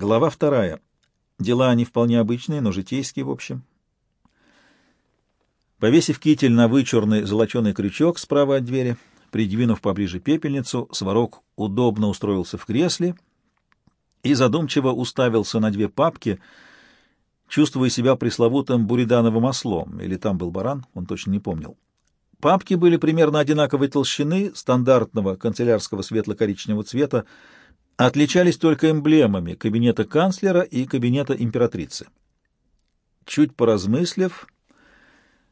Глава вторая. Дела не вполне обычные, но житейские в общем. Повесив китель на вычурный золоченый крючок справа от двери, придвинув поближе пепельницу, Сварог удобно устроился в кресле и задумчиво уставился на две папки, чувствуя себя пресловутым буридановым ослом, или там был баран, он точно не помнил. Папки были примерно одинаковой толщины, стандартного канцелярского светло-коричневого цвета, отличались только эмблемами кабинета канцлера и кабинета императрицы. Чуть поразмыслив,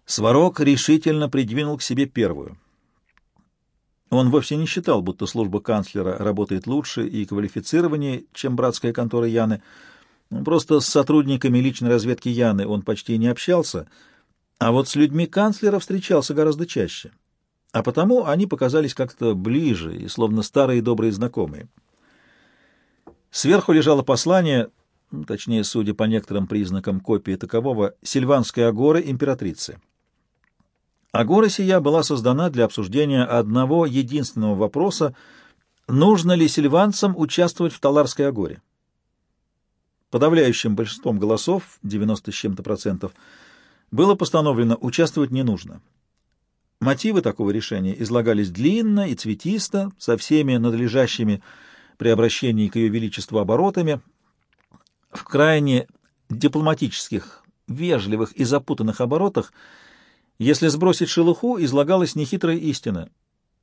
Сварог решительно придвинул к себе первую. Он вовсе не считал, будто служба канцлера работает лучше и квалифицированнее, чем братская контора Яны. Просто с сотрудниками личной разведки Яны он почти не общался, а вот с людьми канцлера встречался гораздо чаще. А потому они показались как-то ближе и словно старые добрые знакомые. Сверху лежало послание, точнее, судя по некоторым признакам копии такового, Сильванской агоры императрицы. Агора сия была создана для обсуждения одного единственного вопроса, нужно ли сильванцам участвовать в Таларской агоре. Подавляющим большинством голосов, 90 с чем-то процентов, было постановлено участвовать не нужно. Мотивы такого решения излагались длинно и цветисто, со всеми надлежащими при обращении к ее величеству оборотами, в крайне дипломатических, вежливых и запутанных оборотах, если сбросить шелуху, излагалась нехитрая истина.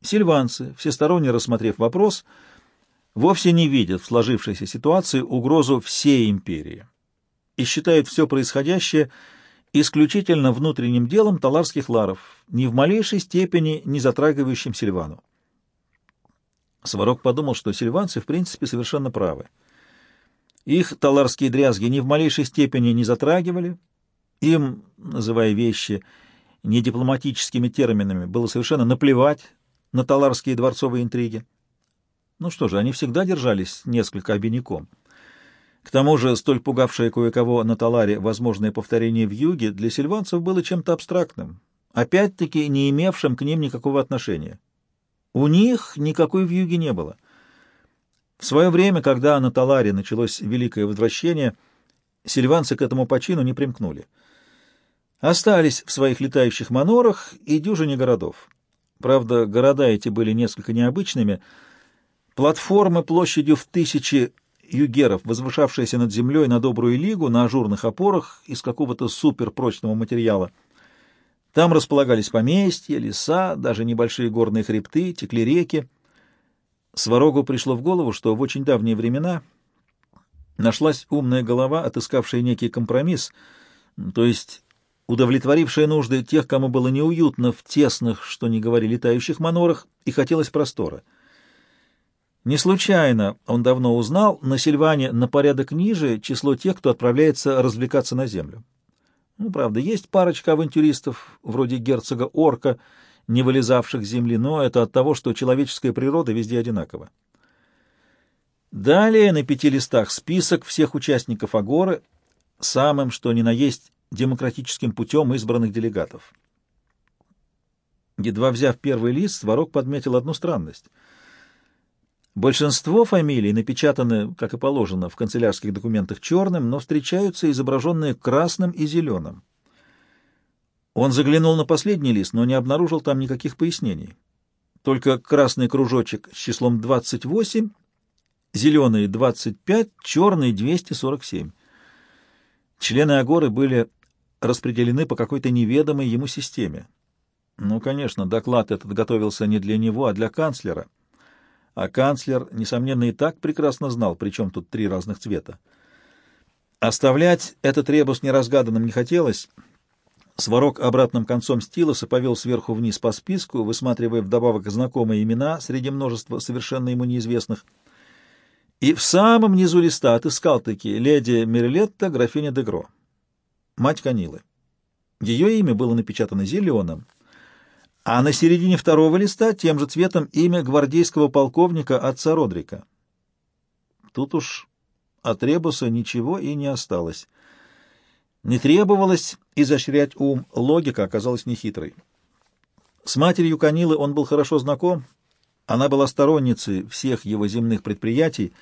Сильванцы, всесторонне рассмотрев вопрос, вовсе не видят в сложившейся ситуации угрозу всей империи и считают все происходящее исключительно внутренним делом таларских ларов, ни в малейшей степени не затрагивающим Сильвану. Сварог подумал, что сильванцы в принципе совершенно правы. Их таларские дрязги ни в малейшей степени не затрагивали, им, называя вещи недипломатическими терминами, было совершенно наплевать на таларские дворцовые интриги. Ну что же, они всегда держались несколько обиняком. К тому же, столь пугавшее кое-кого на Таларе возможное повторение в юге для сильванцев было чем-то абстрактным, опять-таки не имевшим к ним никакого отношения. У них никакой вьюги не было. В свое время, когда на Таларе началось Великое Возвращение, сильванцы к этому почину не примкнули. Остались в своих летающих манорах и дюжине городов. Правда, города эти были несколько необычными. Платформы площадью в тысячи югеров, возвышавшиеся над землей на добрую лигу на ажурных опорах из какого-то суперпрочного материала — там располагались поместья, леса, даже небольшие горные хребты, текли реки. Сварогу пришло в голову, что в очень давние времена нашлась умная голова, отыскавшая некий компромисс, то есть удовлетворившая нужды тех, кому было неуютно в тесных, что не говори, летающих манорах, и хотелось простора. Не случайно он давно узнал на Сильване на порядок ниже число тех, кто отправляется развлекаться на землю. Ну, правда, есть парочка авантюристов, вроде герцога Орка, не вылезавших с земли, но это от того, что человеческая природа везде одинакова. Далее на пяти листах список всех участников Агоры, самым, что ни на есть, демократическим путем избранных делегатов. Едва взяв первый лист, Сварог подметил одну странность — Большинство фамилий напечатаны, как и положено, в канцелярских документах черным, но встречаются изображенные красным и зеленым. Он заглянул на последний лист, но не обнаружил там никаких пояснений. Только красный кружочек с числом 28, зеленый 25, черный 247. Члены Агоры были распределены по какой-то неведомой ему системе. Ну, конечно, доклад этот готовился не для него, а для канцлера — а канцлер, несомненно, и так прекрасно знал, при чем тут три разных цвета. Оставлять этот ребус неразгаданным не хотелось. Сварог обратным концом стилуса повел сверху вниз по списку, высматривая вдобавок знакомые имена среди множества совершенно ему неизвестных. И в самом низу листа отыскал-таки леди Мерлетта, графиня Дегро, мать Канилы. Ее имя было напечатано зеленым, а на середине второго листа тем же цветом имя гвардейского полковника отца Родрика. Тут уж от Ребуса ничего и не осталось. Не требовалось изощрять ум, логика оказалась нехитрой. С матерью Канилы он был хорошо знаком, она была сторонницей всех его земных предприятий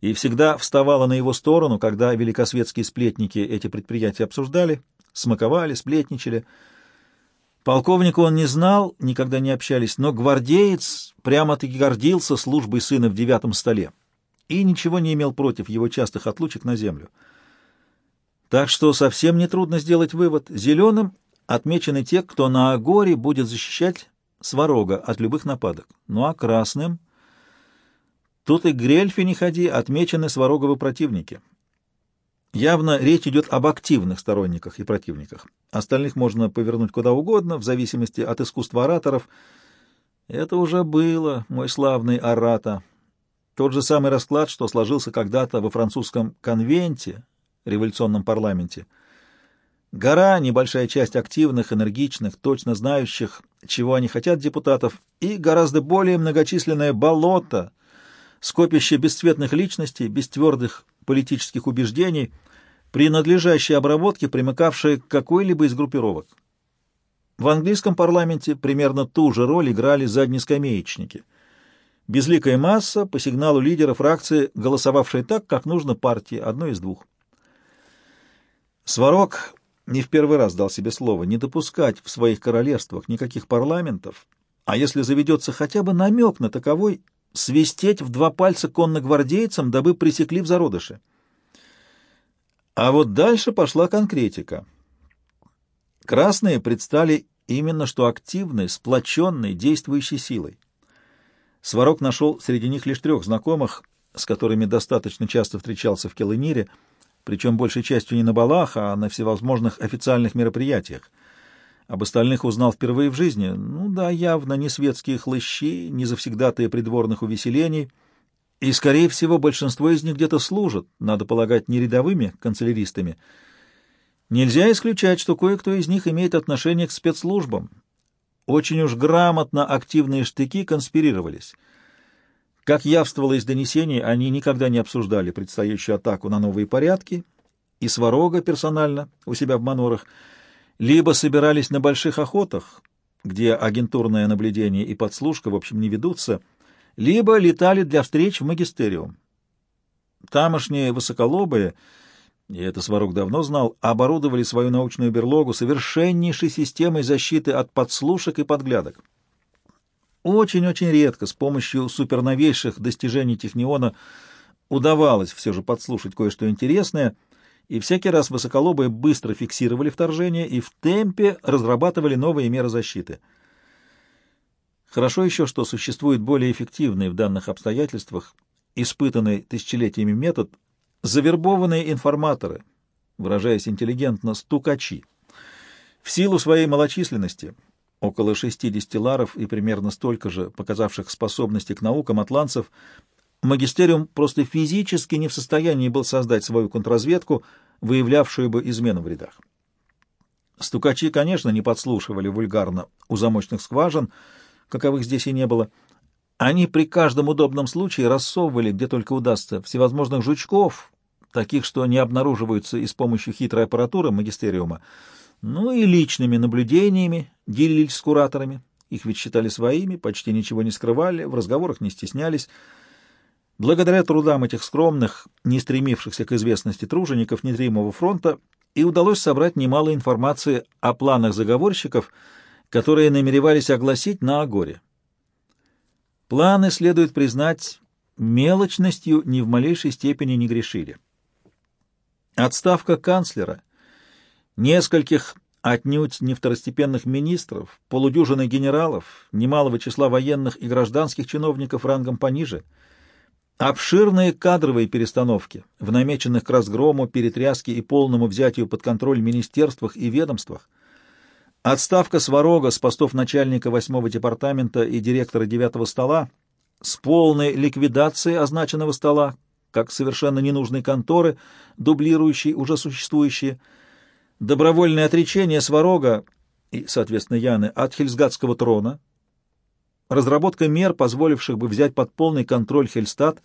и всегда вставала на его сторону, когда великосветские сплетники эти предприятия обсуждали, смаковали, сплетничали. Полковника он не знал, никогда не общались, но гвардеец прямо-таки гордился службой сына в девятом столе и ничего не имел против его частых отлучек на землю. Так что совсем нетрудно сделать вывод. Зеленым отмечены те, кто на Агоре будет защищать Сварога от любых нападок. Ну а красным... Тут и Грельфи не ходи, отмечены Свароговы противники. Явно речь идет об активных сторонниках и противниках. Остальных можно повернуть куда угодно, в зависимости от искусства ораторов. Это уже было, мой славный ората. Тот же самый расклад, что сложился когда-то во французском конвенте, революционном парламенте. Гора, небольшая часть активных, энергичных, точно знающих, чего они хотят депутатов, и гораздо более многочисленное болото, скопище бесцветных личностей, без твердых политических убеждений, при надлежащей обработке примыкавшие к какой-либо из группировок. В английском парламенте примерно ту же роль играли заднескамеечники. Безликая масса по сигналу лидера фракции, голосовавшая так, как нужно партии, одной из двух. Сварог не в первый раз дал себе слово не допускать в своих королевствах никаких парламентов, а если заведется хотя бы намек на таковой, свистеть в два пальца конногвардейцам, дабы пресекли в зародыше. А вот дальше пошла конкретика. Красные предстали именно что активной, сплоченной, действующей силой. Сварог нашел среди них лишь трех знакомых, с которыми достаточно часто встречался в Келынире, причем большей частью не на балах, а на всевозможных официальных мероприятиях. Об остальных узнал впервые в жизни. Ну да, явно не светские хлыщи, не завсегдатые придворных увеселений. И, скорее всего, большинство из них где-то служат, надо полагать, не рядовыми канцеляристами. Нельзя исключать, что кое-кто из них имеет отношение к спецслужбам. Очень уж грамотно активные штыки конспирировались. Как явствовало из донесений, они никогда не обсуждали предстоящую атаку на новые порядки, и Сварога персонально у себя в манорах — либо собирались на больших охотах, где агентурное наблюдение и подслушка, в общем, не ведутся, либо летали для встреч в магистериум. Тамошние высоколобые, и это Сварог давно знал, оборудовали свою научную берлогу совершеннейшей системой защиты от подслушек и подглядок. Очень-очень редко с помощью суперновейших достижений Техниона удавалось все же подслушать кое-что интересное — и всякий раз высоколобые быстро фиксировали вторжение и в темпе разрабатывали новые меры защиты. Хорошо еще, что существует более эффективный в данных обстоятельствах, испытанный тысячелетиями метод, завербованные информаторы, выражаясь интеллигентно, стукачи. В силу своей малочисленности, около 60 ларов и примерно столько же показавших способности к наукам атланцев, Магистериум просто физически не в состоянии был создать свою контрразведку, выявлявшую бы измену в рядах. Стукачи, конечно, не подслушивали вульгарно у замочных скважин, каковых здесь и не было. Они при каждом удобном случае рассовывали, где только удастся, всевозможных жучков, таких, что не обнаруживаются и с помощью хитрой аппаратуры магистериума, ну и личными наблюдениями делились с кураторами. Их ведь считали своими, почти ничего не скрывали, в разговорах не стеснялись, Благодаря трудам этих скромных, не стремившихся к известности тружеников незримого фронта, и удалось собрать немало информации о планах заговорщиков, которые намеревались огласить на Агоре. Планы, следует признать, мелочностью ни в малейшей степени не грешили. Отставка канцлера, нескольких отнюдь не второстепенных министров, полудюжины генералов, немалого числа военных и гражданских чиновников рангом пониже — Обширные кадровые перестановки в намеченных к разгрому, перетряске и полному взятию под контроль министерствах и ведомствах, отставка Сварога с постов начальника 8-го департамента и директора 9-го стола, с полной ликвидацией означенного стола, как совершенно ненужной конторы, дублирующей уже существующие, добровольное отречение Сварога и, соответственно, Яны от Хельсгадского трона, разработка мер, позволивших бы взять под полный контроль Хельстад,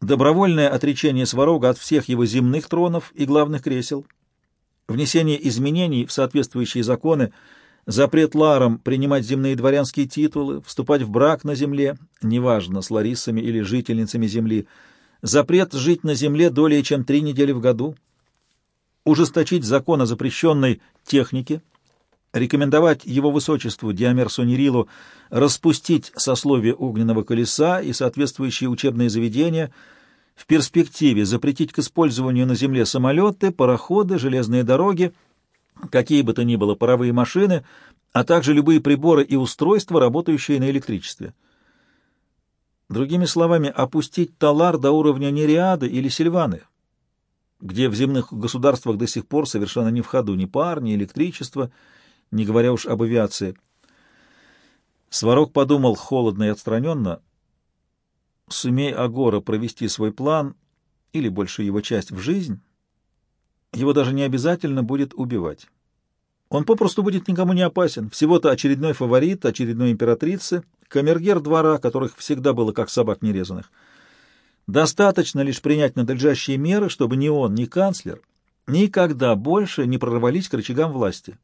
добровольное отречение Сварога от всех его земных тронов и главных кресел, внесение изменений в соответствующие законы, запрет ларам принимать земные дворянские титулы, вступать в брак на земле, неважно, с ларисами или жительницами земли, запрет жить на земле долей чем три недели в году, ужесточить закон о запрещенной технике, рекомендовать его высочеству Диамерсу Нерилу распустить сословие огненного колеса и соответствующие учебные заведения, в перспективе запретить к использованию на земле самолеты, пароходы, железные дороги, какие бы то ни было паровые машины, а также любые приборы и устройства, работающие на электричестве. Другими словами, опустить талар до уровня Нериады или Сильваны, где в земных государствах до сих пор совершенно не в ходу ни пар, ни электричество, не говоря уж об авиации. Сварог подумал холодно и отстраненно. Сумей Агора провести свой план, или большую его часть, в жизнь, его даже не обязательно будет убивать. Он попросту будет никому не опасен, всего-то очередной фаворит, очередной императрицы, камергер двора, которых всегда было как собак нерезанных. Достаточно лишь принять надлежащие меры, чтобы ни он, ни канцлер никогда больше не прорвались к рычагам власти.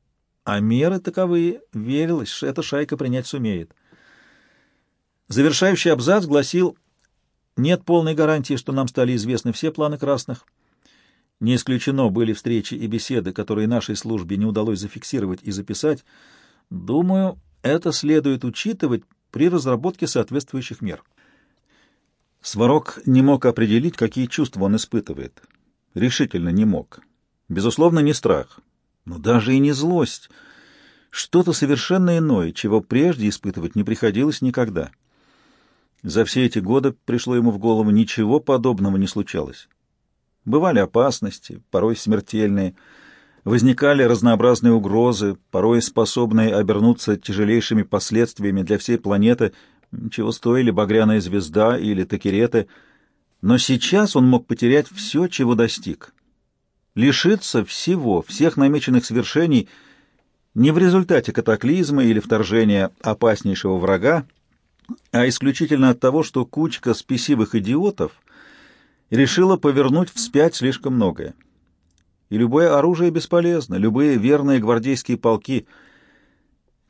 А меры таковые, верилось, эта шайка принять сумеет. Завершающий абзац гласил «Нет полной гарантии, что нам стали известны все планы красных». Не исключено были встречи и беседы, которые нашей службе не удалось зафиксировать и записать. Думаю, это следует учитывать при разработке соответствующих мер. Сварог не мог определить, какие чувства он испытывает. Решительно не мог. Безусловно, не страх, но даже и не злость. Что-то совершенно иное, чего прежде испытывать не приходилось никогда. За все эти годы пришло ему в голову, ничего подобного не случалось. Бывали опасности, порой смертельные, возникали разнообразные угрозы, порой способные обернуться тяжелейшими последствиями для всей планеты, чего стоили багряная звезда или такереты, но сейчас он мог потерять все, чего достиг. Лишиться всего, всех намеченных свершений не в результате катаклизма или вторжения опаснейшего врага, а исключительно от того, что кучка спесивых идиотов — решила повернуть вспять слишком многое. И любое оружие бесполезно, любые верные гвардейские полки.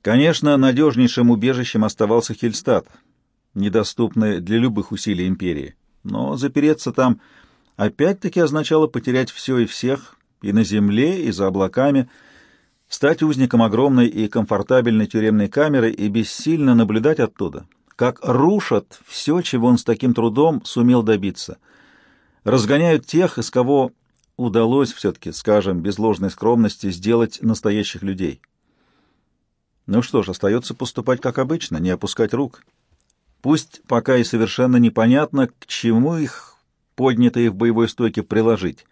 Конечно, надежнейшим убежищем оставался Хельстад, недоступный для любых усилий империи. Но запереться там опять-таки означало потерять все и всех, и на земле, и за облаками, стать узником огромной и комфортабельной тюремной камеры и бессильно наблюдать оттуда, как рушат все, чего он с таким трудом сумел добиться — разгоняют тех, из кого удалось все-таки, скажем, без ложной скромности, сделать настоящих людей. Ну что ж, остается поступать как обычно, не опускать рук. Пусть пока и совершенно непонятно, к чему их, поднятые в боевой стойке, приложить.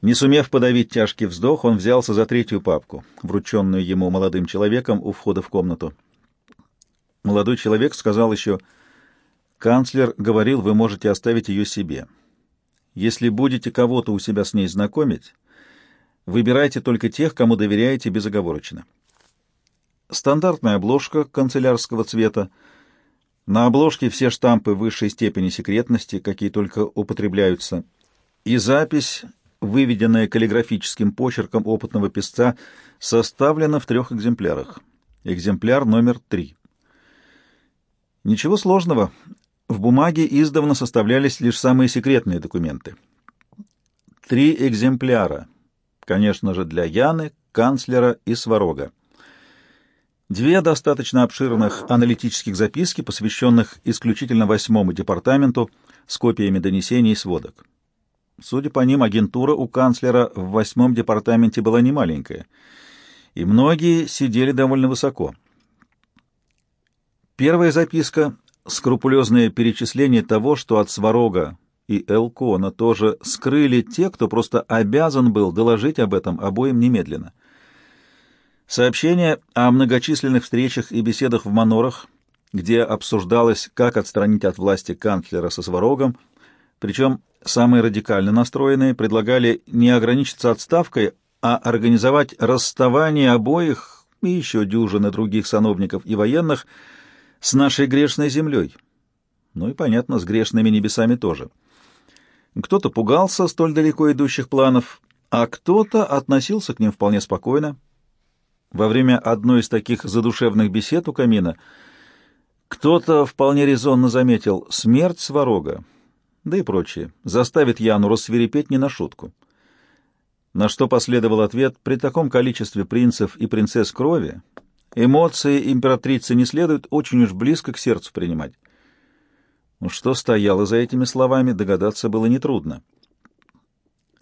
Не сумев подавить тяжкий вздох, он взялся за третью папку, врученную ему молодым человеком у входа в комнату. Молодой человек сказал еще — Канцлер говорил, вы можете оставить ее себе. Если будете кого-то у себя с ней знакомить, выбирайте только тех, кому доверяете безоговорочно. Стандартная обложка канцелярского цвета. На обложке все штампы высшей степени секретности, какие только употребляются. И запись, выведенная каллиграфическим почерком опытного писца, составлена в трех экземплярах. Экземпляр номер три. Ничего сложного. В бумаге издавна составлялись лишь самые секретные документы. Три экземпляра, конечно же, для Яны, канцлера и Сварога. Две достаточно обширных аналитических записки, посвященных исключительно восьмому департаменту с копиями донесений и сводок. Судя по ним, агентура у канцлера в восьмом департаменте была немаленькая, и многие сидели довольно высоко. Первая записка скрупулезное перечисление того, что от Сварога и Элкона тоже скрыли те, кто просто обязан был доложить об этом обоим немедленно. Сообщение о многочисленных встречах и беседах в Манорах, где обсуждалось, как отстранить от власти канцлера со Сварогом, причем самые радикально настроенные предлагали не ограничиться отставкой, а организовать расставание обоих и еще дюжины других сановников и военных – с нашей грешной землей. Ну и, понятно, с грешными небесами тоже. Кто-то пугался столь далеко идущих планов, а кто-то относился к ним вполне спокойно. Во время одной из таких задушевных бесед у камина кто-то вполне резонно заметил смерть Сварога да и прочее, заставит Яну рассверепеть не на шутку. На что последовал ответ, при таком количестве принцев и принцесс крови эмоции императрицы не следует очень уж близко к сердцу принимать. Ну, что стояло за этими словами, догадаться было нетрудно.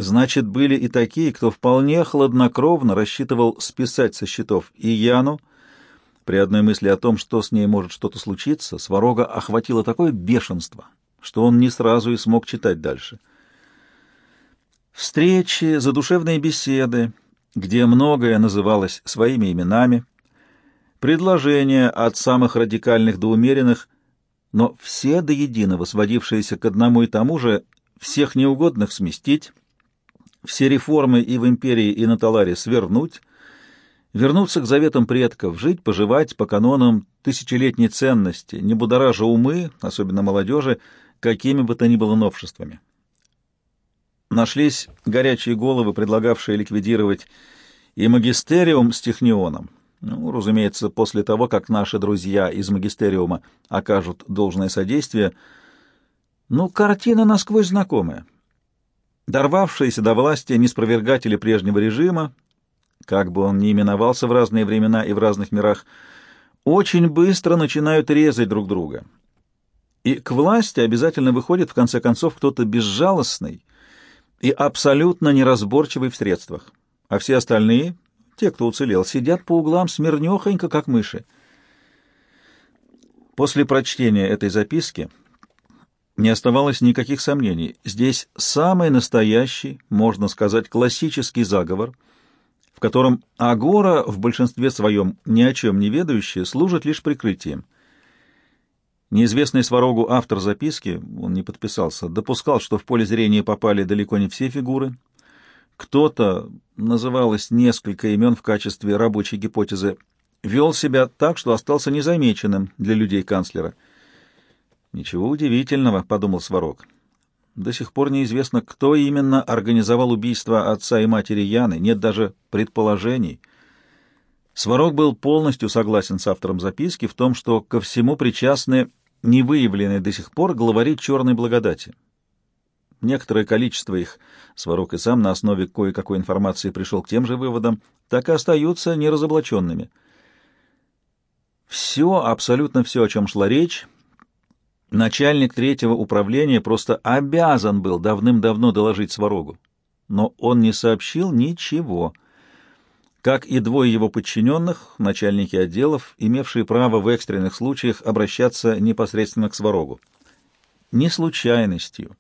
Значит, были и такие, кто вполне хладнокровно рассчитывал списать со счетов и Яну. При одной мысли о том, что с ней может что-то случиться, Сварога охватило такое бешенство, что он не сразу и смог читать дальше. Встречи, задушевные беседы, где многое называлось своими именами, предложения от самых радикальных до умеренных, но все до единого сводившиеся к одному и тому же всех неугодных сместить, все реформы и в империи, и на Таларе свернуть, вернуться к заветам предков, жить, поживать по канонам тысячелетней ценности, не будоража умы, особенно молодежи, какими бы то ни было новшествами. Нашлись горячие головы, предлагавшие ликвидировать и магистериум с технионом, ну, разумеется, после того, как наши друзья из магистериума окажут должное содействие. Ну, картина насквозь знакомая дорвавшиеся до власти неспровергатели прежнего режима, как бы он ни именовался в разные времена и в разных мирах, очень быстро начинают резать друг друга. И к власти обязательно выходит в конце концов кто-то безжалостный и абсолютно неразборчивый в средствах, а все остальные, те, кто уцелел, сидят по углам смирнёхонько, как мыши. После прочтения этой записки не оставалось никаких сомнений. Здесь самый настоящий, можно сказать, классический заговор, в котором Агора в большинстве своем ни о чем не ведающая служит лишь прикрытием. Неизвестный Сварогу автор записки, он не подписался, допускал, что в поле зрения попали далеко не все фигуры. Кто-то, называлось несколько имен в качестве рабочей гипотезы, вел себя так, что остался незамеченным для людей канцлера — Ничего удивительного, подумал Сварог. До сих пор неизвестно, кто именно организовал убийство отца и матери Яны, нет даже предположений. Сварог был полностью согласен с автором записки в том, что ко всему причастны невыявленные до сих пор главари черной благодати. Некоторое количество их, Сварог и сам на основе кое-какой информации пришел к тем же выводам, так и остаются неразоблаченными. Все, абсолютно все, о чем шла речь, Начальник третьего управления просто обязан был давным-давно доложить Сварогу. Но он не сообщил ничего. Как и двое его подчиненных, начальники отделов, имевшие право в экстренных случаях обращаться непосредственно к Сварогу. Ни случайностью,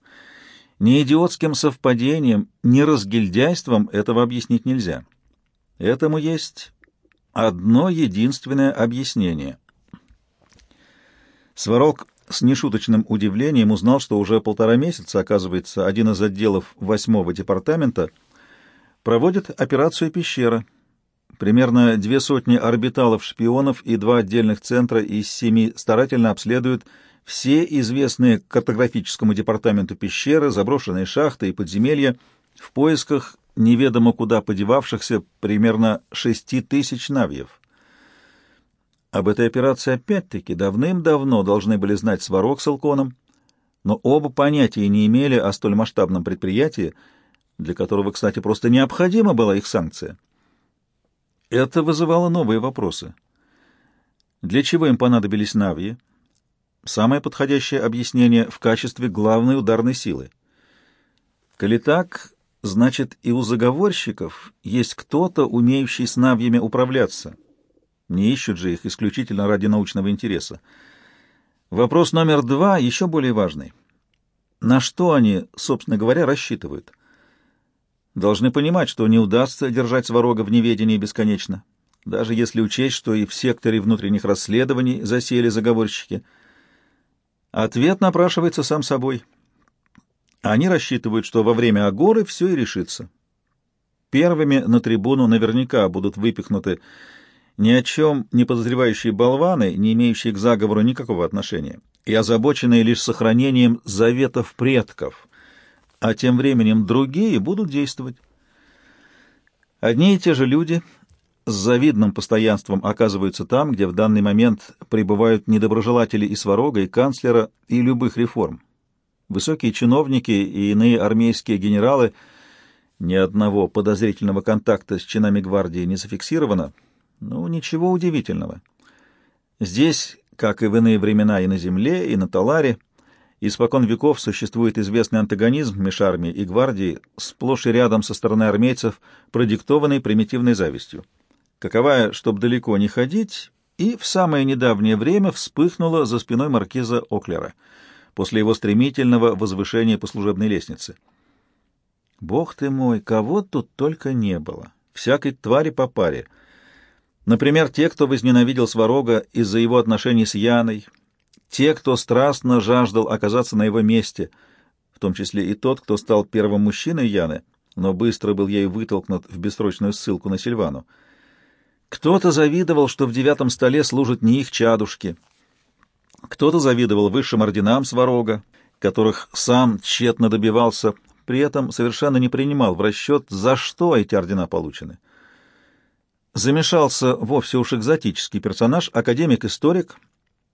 ни идиотским совпадением, ни разгильдяйством этого объяснить нельзя. Этому есть одно единственное объяснение. Сварог с нешуточным удивлением узнал, что уже полтора месяца, оказывается, один из отделов восьмого департамента проводит операцию «Пещера». Примерно две сотни орбиталов-шпионов и два отдельных центра из семи старательно обследуют все известные картографическому департаменту пещеры, заброшенные шахты и подземелья в поисках неведомо куда подевавшихся примерно шести тысяч навьев. Об этой операции опять-таки давным-давно должны были знать Сварог с Алконом, но оба понятия не имели о столь масштабном предприятии, для которого, кстати, просто необходима была их санкция. Это вызывало новые вопросы. Для чего им понадобились Навьи? Самое подходящее объяснение в качестве главной ударной силы. Коли так, значит и у заговорщиков есть кто-то, умеющий с Навьями управляться — не ищут же их исключительно ради научного интереса. Вопрос номер два еще более важный. На что они, собственно говоря, рассчитывают? Должны понимать, что не удастся держать Сварога в неведении бесконечно, даже если учесть, что и в секторе внутренних расследований засели заговорщики. Ответ напрашивается сам собой. Они рассчитывают, что во время Агоры все и решится. Первыми на трибуну наверняка будут выпихнуты ни о чем не подозревающие болваны, не имеющие к заговору никакого отношения, и озабоченные лишь сохранением заветов предков, а тем временем другие будут действовать. Одни и те же люди с завидным постоянством оказываются там, где в данный момент пребывают недоброжелатели и сварога, и канцлера, и любых реформ. Высокие чиновники и иные армейские генералы ни одного подозрительного контакта с чинами гвардии не зафиксировано. Ну, ничего удивительного. Здесь, как и в иные времена и на земле, и на Таларе, испокон веков существует известный антагонизм между армией и гвардией, сплошь и рядом со стороны армейцев, продиктованный примитивной завистью. Каковая, чтобы далеко не ходить, и в самое недавнее время вспыхнула за спиной маркиза Оклера после его стремительного возвышения по служебной лестнице. Бог ты мой, кого тут только не было, всякой твари по паре. Например, те, кто возненавидел Сварога из-за его отношений с Яной, те, кто страстно жаждал оказаться на его месте, в том числе и тот, кто стал первым мужчиной Яны, но быстро был ею вытолкнут в бессрочную ссылку на Сильвану. Кто-то завидовал, что в девятом столе служат не их чадушки. Кто-то завидовал высшим орденам Сварога, которых сам тщетно добивался, при этом совершенно не принимал в расчет, за что эти ордена получены. Замешался вовсе уж экзотический персонаж, академик-историк,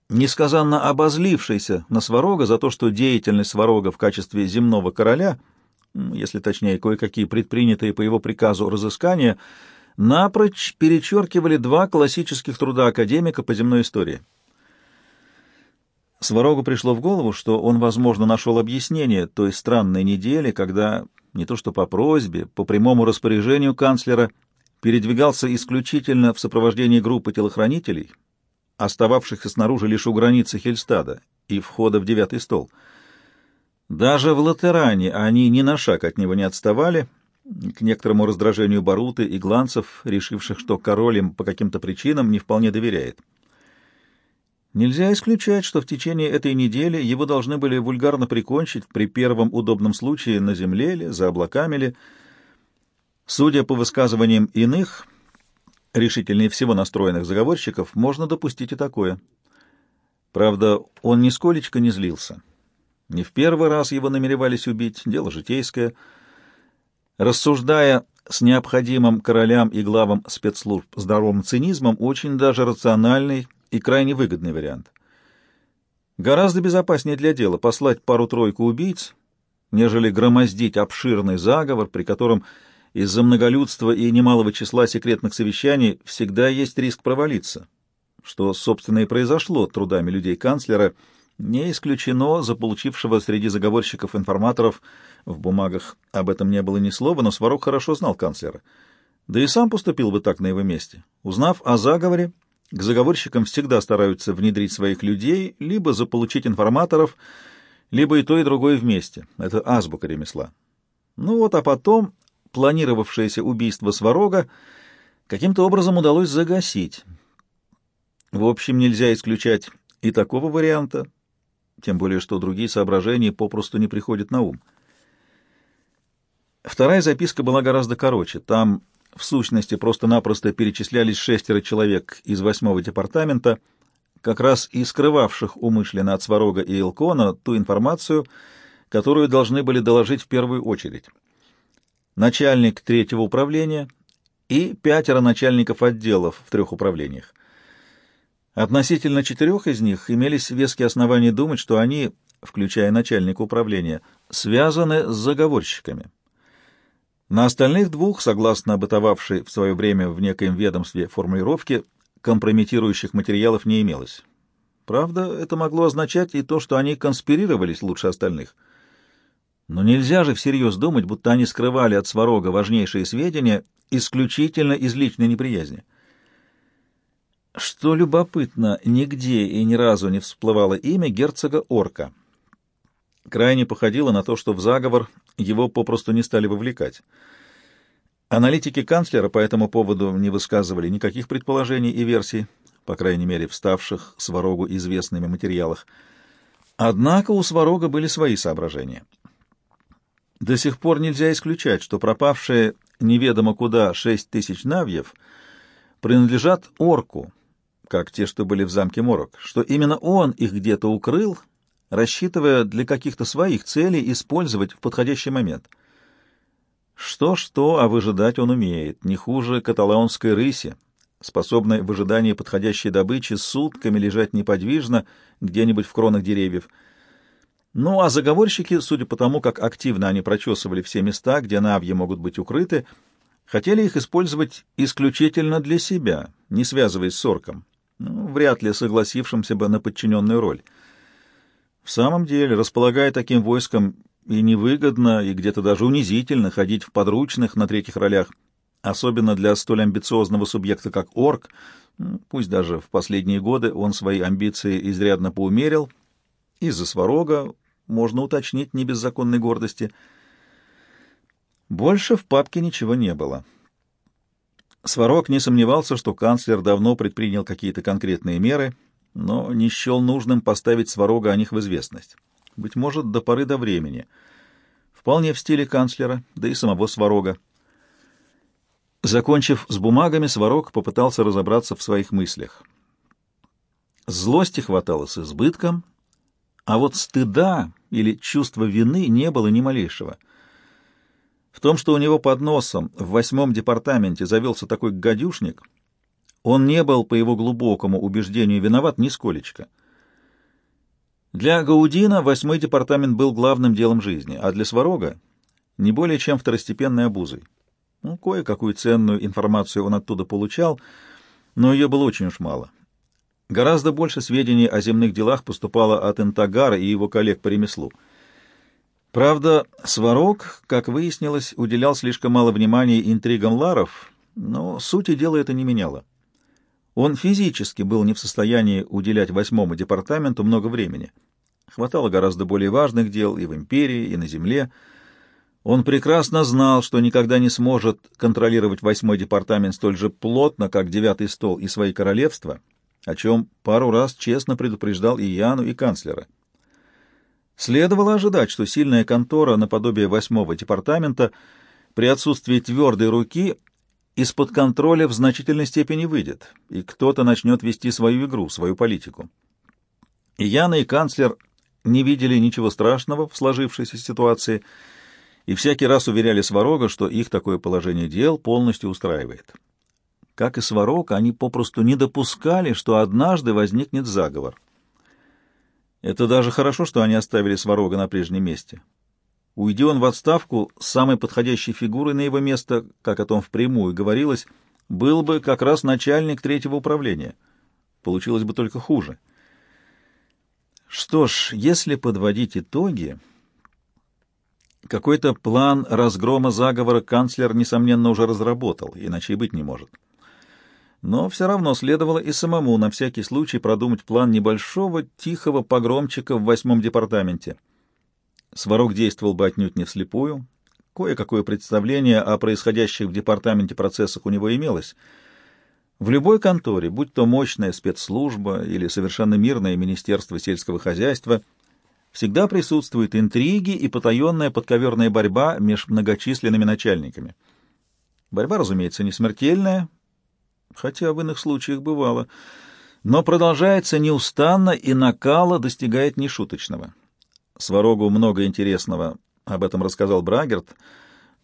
несказанно обозлившийся на Сварога за то, что деятельность Сварога в качестве земного короля, если точнее кое-какие предпринятые по его приказу разыскания, напрочь перечеркивали два классических труда академика по земной истории — Сварогу пришло в голову, что он, возможно, нашел объяснение той странной недели, когда, не то что по просьбе, по прямому распоряжению канцлера, передвигался исключительно в сопровождении группы телохранителей, остававшихся снаружи лишь у границы Хельстада и входа в девятый стол. Даже в Латеране они ни на шаг от него не отставали, к некоторому раздражению Баруты и Гланцев, решивших, что король им по каким-то причинам не вполне доверяет. Нельзя исключать, что в течение этой недели его должны были вульгарно прикончить при первом удобном случае на земле ли, за облаками ли. Судя по высказываниям иных, решительнее всего настроенных заговорщиков, можно допустить и такое. Правда, он нисколечко не злился. Не в первый раз его намеревались убить, дело житейское. Рассуждая с необходимым королям и главам спецслужб здоровым цинизмом, очень даже рациональный и крайне выгодный вариант. Гораздо безопаснее для дела послать пару-тройку убийц, нежели громоздить обширный заговор, при котором из-за многолюдства и немалого числа секретных совещаний всегда есть риск провалиться, что, собственно, и произошло трудами людей канцлера, не исключено заполучившего среди заговорщиков-информаторов, в бумагах об этом не было ни слова, но Сварог хорошо знал канцлера. Да и сам поступил бы так на его месте. Узнав о заговоре, к заговорщикам всегда стараются внедрить своих людей, либо заполучить информаторов, либо и то, и другое вместе. Это азбука ремесла. Ну вот, а потом планировавшееся убийство Сварога каким-то образом удалось загасить. В общем, нельзя исключать и такого варианта, тем более что другие соображения попросту не приходят на ум. Вторая записка была гораздо короче. Там в сущности, просто-напросто перечислялись шестеро человек из восьмого департамента, как раз и скрывавших умышленно от Сварога и Илкона ту информацию, которую должны были доложить в первую очередь. Начальник третьего управления и пятеро начальников отделов в трех управлениях. Относительно четырех из них имелись веские основания думать, что они, включая начальника управления, связаны с заговорщиками. На остальных двух, согласно бытовавшей в свое время в некоем ведомстве формулировке, компрометирующих материалов не имелось. Правда, это могло означать и то, что они конспирировались лучше остальных. Но нельзя же всерьез думать, будто они скрывали от Сварога важнейшие сведения исключительно из личной неприязни. Что любопытно, нигде и ни разу не всплывало имя герцога Орка. Крайне походило на то, что в заговор его попросту не стали вовлекать. Аналитики канцлера по этому поводу не высказывали никаких предположений и версий, по крайней мере, вставших Сварогу известными материалах. Однако у Сварога были свои соображения. До сих пор нельзя исключать, что пропавшие неведомо куда шесть тысяч навьев принадлежат орку, как те, что были в замке Морок, что именно он их где-то укрыл рассчитывая для каких-то своих целей использовать в подходящий момент. Что-что, а выжидать он умеет, не хуже каталаунской рыси, способной в ожидании подходящей добычи сутками лежать неподвижно где-нибудь в кронах деревьев. Ну, а заговорщики, судя по тому, как активно они прочесывали все места, где навьи могут быть укрыты, хотели их использовать исключительно для себя, не связываясь с орком, ну, вряд ли согласившимся бы на подчиненную роль. В самом деле, располагая таким войском, и невыгодно, и где-то даже унизительно ходить в подручных на третьих ролях, особенно для столь амбициозного субъекта, как орк, пусть даже в последние годы он свои амбиции изрядно поумерил, из-за сварога, можно уточнить, не без законной гордости. Больше в папке ничего не было. Сварог не сомневался, что канцлер давно предпринял какие-то конкретные меры — но не счел нужным поставить Сварога о них в известность. Быть может, до поры до времени. Вполне в стиле канцлера, да и самого Сварога. Закончив с бумагами, Сварог попытался разобраться в своих мыслях. Злости хватало с избытком, а вот стыда или чувства вины не было ни малейшего. В том, что у него под носом в восьмом департаменте завелся такой гадюшник — он не был, по его глубокому убеждению, виноват нисколечко. Для Гаудина восьмой департамент был главным делом жизни, а для Сварога — не более чем второстепенной обузой. Ну, кое-какую ценную информацию он оттуда получал, но ее было очень уж мало. Гораздо больше сведений о земных делах поступало от Интагара и его коллег по ремеслу. Правда, Сварог, как выяснилось, уделял слишком мало внимания интригам ларов, но сути дела это не меняло. Он физически был не в состоянии уделять восьмому департаменту много времени. Хватало гораздо более важных дел и в империи, и на земле. Он прекрасно знал, что никогда не сможет контролировать восьмой департамент столь же плотно, как девятый стол и свои королевства, о чем пару раз честно предупреждал и Яну, и канцлера. Следовало ожидать, что сильная контора наподобие восьмого департамента при отсутствии твердой руки из-под контроля в значительной степени выйдет, и кто-то начнет вести свою игру, свою политику. И Яна, и канцлер не видели ничего страшного в сложившейся ситуации, и всякий раз уверяли Сварога, что их такое положение дел полностью устраивает. Как и Сварог, они попросту не допускали, что однажды возникнет заговор. Это даже хорошо, что они оставили Сварога на прежнем месте. Уйди он в отставку, самой подходящей фигурой на его место, как о том впрямую говорилось, был бы как раз начальник третьего управления. Получилось бы только хуже. Что ж, если подводить итоги, какой-то план разгрома заговора канцлер, несомненно, уже разработал, иначе и быть не может. Но все равно следовало и самому на всякий случай продумать план небольшого, тихого погромчика в восьмом департаменте — Сварог действовал бы отнюдь не вслепую. Кое-какое представление о происходящих в департаменте процессах у него имелось. В любой конторе, будь то мощная спецслужба или совершенно мирное Министерство сельского хозяйства, всегда присутствуют интриги и потаенная подковерная борьба между многочисленными начальниками. Борьба, разумеется, не смертельная, хотя в иных случаях бывало, но продолжается неустанно и накала достигает нешуточного. Сварогу много интересного об этом рассказал Брагерт.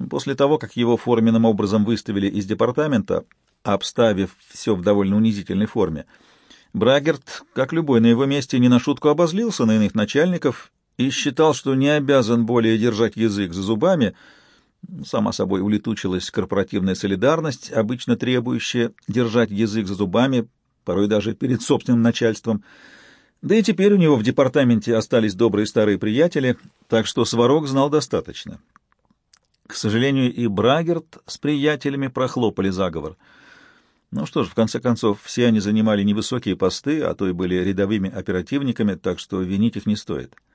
После того, как его форменным образом выставили из департамента, обставив все в довольно унизительной форме, Брагерт, как любой на его месте, не на шутку обозлился на иных начальников и считал, что не обязан более держать язык за зубами. Сама собой улетучилась корпоративная солидарность, обычно требующая держать язык за зубами, порой даже перед собственным начальством — да и теперь у него в департаменте остались добрые старые приятели, так что Сварог знал достаточно. К сожалению, и Брагерт с приятелями прохлопали заговор. Ну что ж, в конце концов, все они занимали невысокие посты, а то и были рядовыми оперативниками, так что винить их не стоит. —